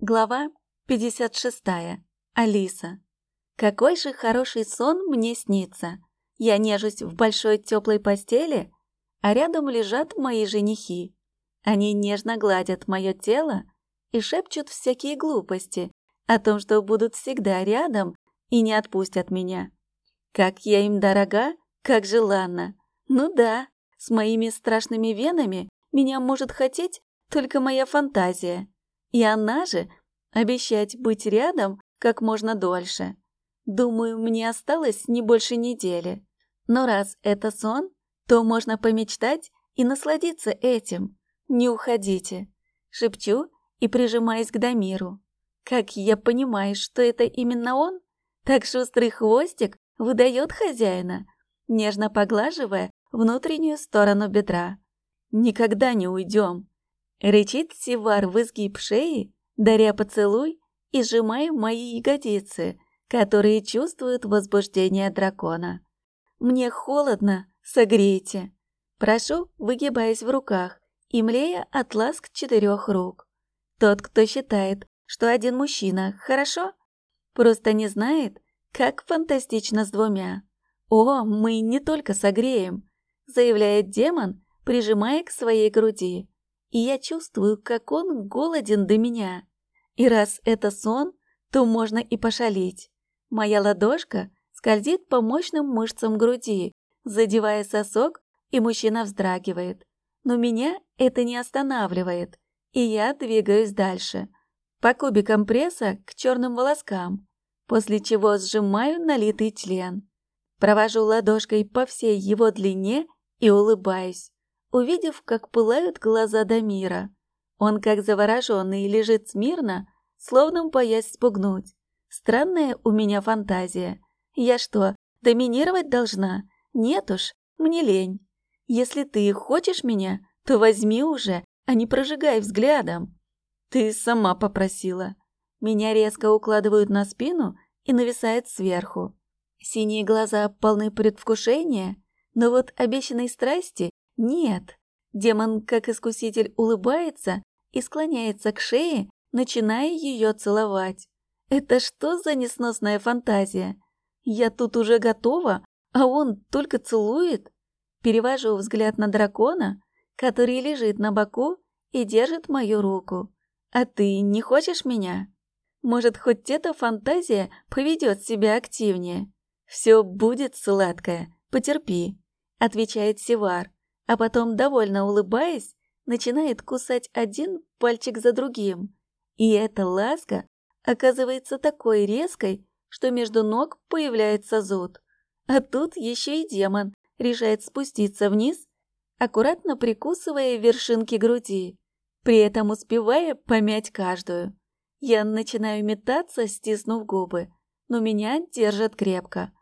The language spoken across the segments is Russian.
Глава 56. Алиса. Какой же хороший сон мне снится. Я нежусь в большой теплой постели, а рядом лежат мои женихи. Они нежно гладят мое тело и шепчут всякие глупости о том, что будут всегда рядом и не отпустят меня. Как я им дорога, как желанна. Ну да, с моими страшными венами меня может хотеть только моя фантазия. И она же обещать быть рядом как можно дольше. Думаю, мне осталось не больше недели. Но раз это сон, то можно помечтать и насладиться этим. Не уходите. Шепчу и прижимаюсь к Дамиру. Как я понимаю, что это именно он, так шустрый хвостик выдает хозяина, нежно поглаживая внутреннюю сторону бедра. Никогда не уйдем. Рычит Сивар в изгиб шеи, даря поцелуй и сжимая мои ягодицы, которые чувствуют возбуждение дракона. Мне холодно, согрейте. Прошу, выгибаясь в руках и млея от ласк четырех рук. Тот, кто считает, что один мужчина, хорошо? Просто не знает, как фантастично с двумя. О, мы не только согреем, заявляет демон, прижимая к своей груди и я чувствую, как он голоден до меня. И раз это сон, то можно и пошалить. Моя ладошка скользит по мощным мышцам груди, задевая сосок, и мужчина вздрагивает. Но меня это не останавливает, и я двигаюсь дальше. По кубикам пресса к черным волоскам, после чего сжимаю налитый член. Провожу ладошкой по всей его длине и улыбаюсь увидев, как пылают глаза Дамира. Он, как завороженный, лежит смирно, словно боясь спугнуть. Странная у меня фантазия. Я что, доминировать должна? Нет уж, мне лень. Если ты хочешь меня, то возьми уже, а не прожигай взглядом. Ты сама попросила. Меня резко укладывают на спину и нависают сверху. Синие глаза полны предвкушения, но вот обещанной страсти нет, демон, как искуситель, улыбается и склоняется к шее, начиная ее целовать. Это что за несносная фантазия? Я тут уже готова, а он только целует? Перевожу взгляд на дракона, который лежит на боку и держит мою руку. А ты не хочешь меня? Может, хоть эта фантазия поведет себя активнее? Все будет сладкое, потерпи, отвечает Сивар а потом, довольно улыбаясь, начинает кусать один пальчик за другим. И эта ласка оказывается такой резкой, что между ног появляется зуд. А тут еще и демон решает спуститься вниз, аккуратно прикусывая вершинки груди, при этом успевая помять каждую. Я начинаю метаться, стиснув губы, но меня держат крепко.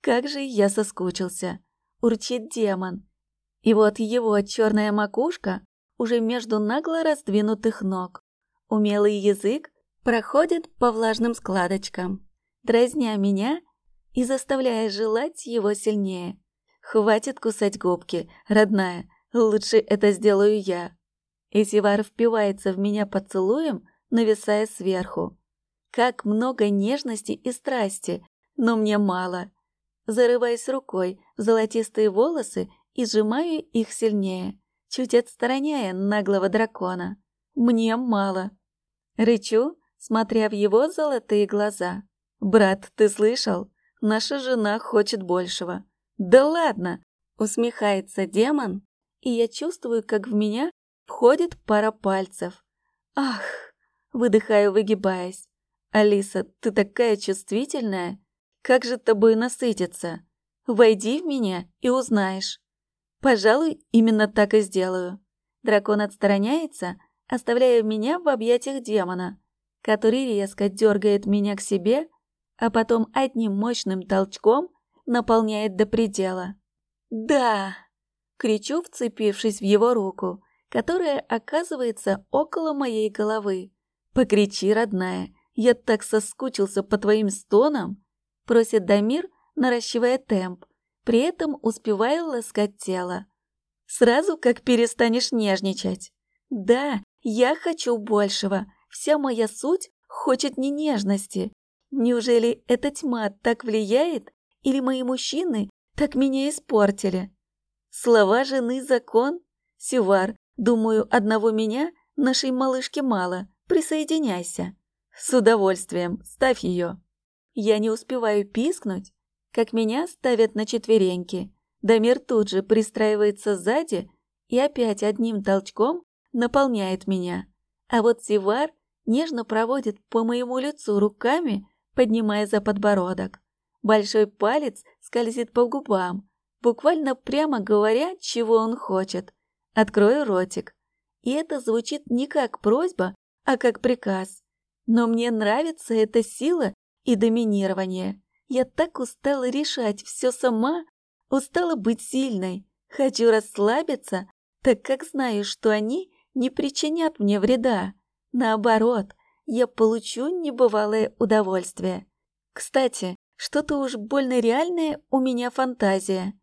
Как же я соскучился. Урчит демон, и вот его черная макушка уже между нагло раздвинутых ног. Умелый язык проходит по влажным складочкам, дразня меня и заставляя желать его сильнее. Хватит кусать губки, родная, лучше это сделаю я. Исивар впивается в меня поцелуем, нависая сверху. Как много нежности и страсти, но мне мало. Зарываясь рукой в золотистые волосы и сжимаю их сильнее, чуть отстраняя наглого дракона. Мне мало. Рычу, смотря в его золотые глаза. «Брат, ты слышал? Наша жена хочет большего». «Да ладно!» — усмехается демон, и я чувствую, как в меня входит пара пальцев. «Ах!» — выдыхаю, выгибаясь. «Алиса, ты такая чувствительная! Как же тобой насытиться? Войди в меня и узнаешь». Пожалуй, именно так и сделаю. Дракон отстраняется, оставляя меня в объятиях демона, который резко дергает меня к себе, а потом одним мощным толчком наполняет до предела. «Да!» — кричу, вцепившись в его руку, которая оказывается около моей головы. «Покричи, родная, я так соскучился по твоим стонам!» — просит Дамир, наращивая темп, при этом успевая ласкать тело. Сразу как перестанешь нежничать. Да, я хочу большего, вся моя суть хочет не нежности. Неужели эта тьма так влияет, или мои мужчины так меня испортили? Слова жены закон? Сювар, думаю, одного меня нашей малышке мало. Присоединяйся. С удовольствием, ставь ее. Я не успеваю пискнуть, как меня ставят на четвереньки. Дамир тут же пристраивается сзади и опять одним толчком наполняет меня. А вот Сивар нежно проводит по моему лицу руками, поднимая за подбородок. Большой палец скользит по губам, буквально прямо говоря, чего он хочет. Открою ротик. И это звучит не как просьба, а как приказ. Но мне нравится эта сила и доминирование. Я так устала решать все сама, устала быть сильной. Хочу расслабиться, так как знаю, что они не причинят мне вреда. Наоборот, я получу небывалое удовольствие. Кстати, что-то уж больно реальное у меня фантазия.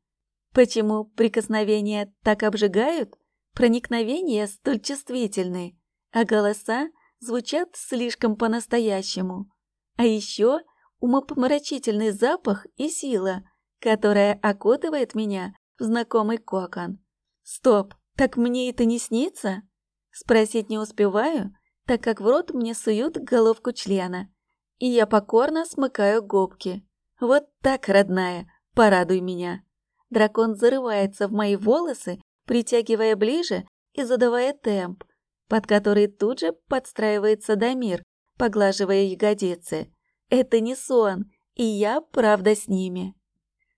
Почему прикосновения так обжигают? Проникновения столь чувствительны, а голоса звучат слишком по-настоящему. А еще умопомрачительный запах и сила, которая окутывает меня в знакомый кокон. Стоп, так мне это не снится? Спросить не успеваю, так как в рот мне суют головку члена, и я покорно смыкаю губки. Вот так, родная, порадуй меня. Дракон зарывается в мои волосы, притягивая ближе и задавая темп, под который тут же подстраивается Дамир, поглаживая ягодицы. Это не сон, и я правда с ними.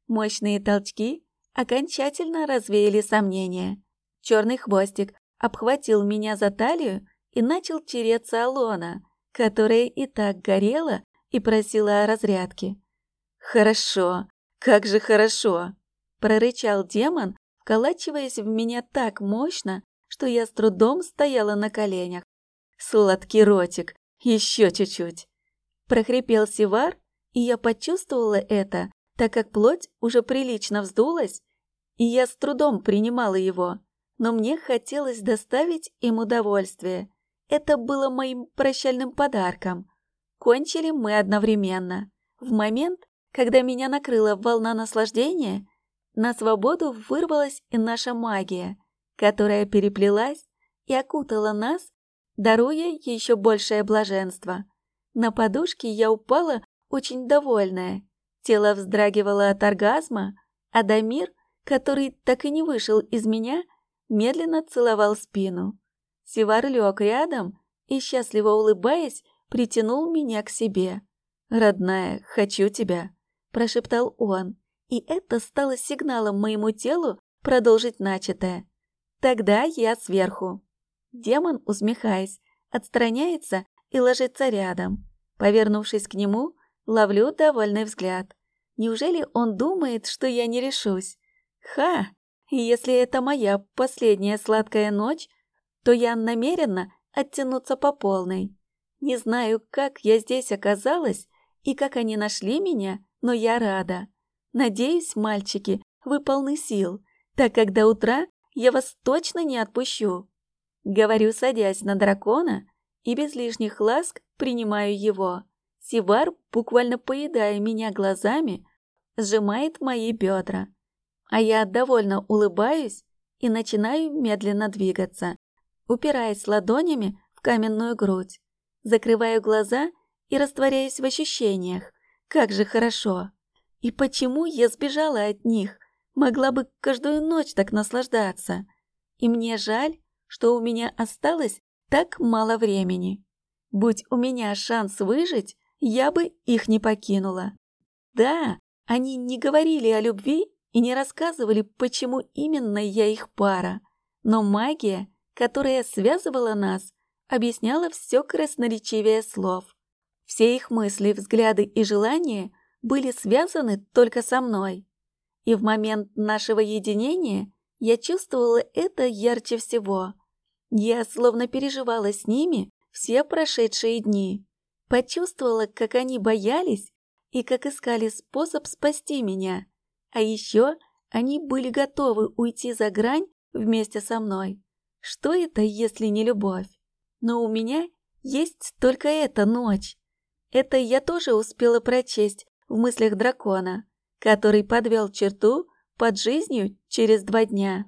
Мощные толчки окончательно развеяли сомнения. Черный хвостик обхватил меня за талию и начал тереться Алона, которая и так горела и просила о разрядке. «Хорошо, как же хорошо!» – прорычал демон, вколачиваясь в меня так мощно, что я с трудом стояла на коленях. «Сладкий ротик, еще чуть-чуть!» Прохрипел Сивар, и я почувствовала это, так как плоть уже прилично вздулась, и я с трудом принимала его, но мне хотелось доставить им удовольствие. Это было моим прощальным подарком. Кончили мы одновременно. В момент, когда меня накрыла волна наслаждения, на свободу вырвалась и наша магия, которая переплелась и окутала нас, даруя еще большее блаженство. На подушке я упала очень довольная. Тело вздрагивало от оргазма, а Дамир, который так и не вышел из меня, медленно целовал спину. Сивар лег рядом и, счастливо улыбаясь, притянул меня к себе. «Родная, хочу тебя», – прошептал он, и это стало сигналом моему телу продолжить начатое. Тогда я сверху. Демон, усмехаясь, отстраняется и ложится рядом. Повернувшись к нему, ловлю довольный взгляд. Неужели он думает, что я не решусь? Ха! Если это моя последняя сладкая ночь, то я намерена оттянуться по полной. Не знаю, как я здесь оказалась и как они нашли меня, но я рада. Надеюсь, мальчики, вы полны сил, так как до утра я вас точно не отпущу. Говорю, садясь на дракона, и без лишних ласк принимаю его. Сивар, буквально поедая меня глазами, сжимает мои бедра. А я довольно улыбаюсь и начинаю медленно двигаться, упираясь ладонями в каменную грудь. Закрываю глаза и растворяюсь в ощущениях. Как же хорошо! И почему я сбежала от них? Могла бы каждую ночь так наслаждаться. И мне жаль, что у меня осталось так мало времени. Будь у меня шанс выжить, я бы их не покинула. Да, они не говорили о любви и не рассказывали, почему именно я их пара. Но магия, которая связывала нас, объясняла все красноречивее слов. Все их мысли, взгляды и желания были связаны только со мной. И в момент нашего единения я чувствовала это ярче всего. Я словно переживала с ними все прошедшие дни. Почувствовала, как они боялись и как искали способ спасти меня. А еще они были готовы уйти за грань вместе со мной. Что это, если не любовь? Но у меня Есть только эта ночь. Это я тоже успела прочесть в мыслях дракона, который подвел черту под жизнью через два дня.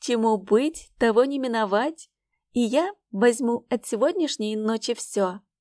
Чему быть, того не миновать, и я возьму от сегодняшней ночи все.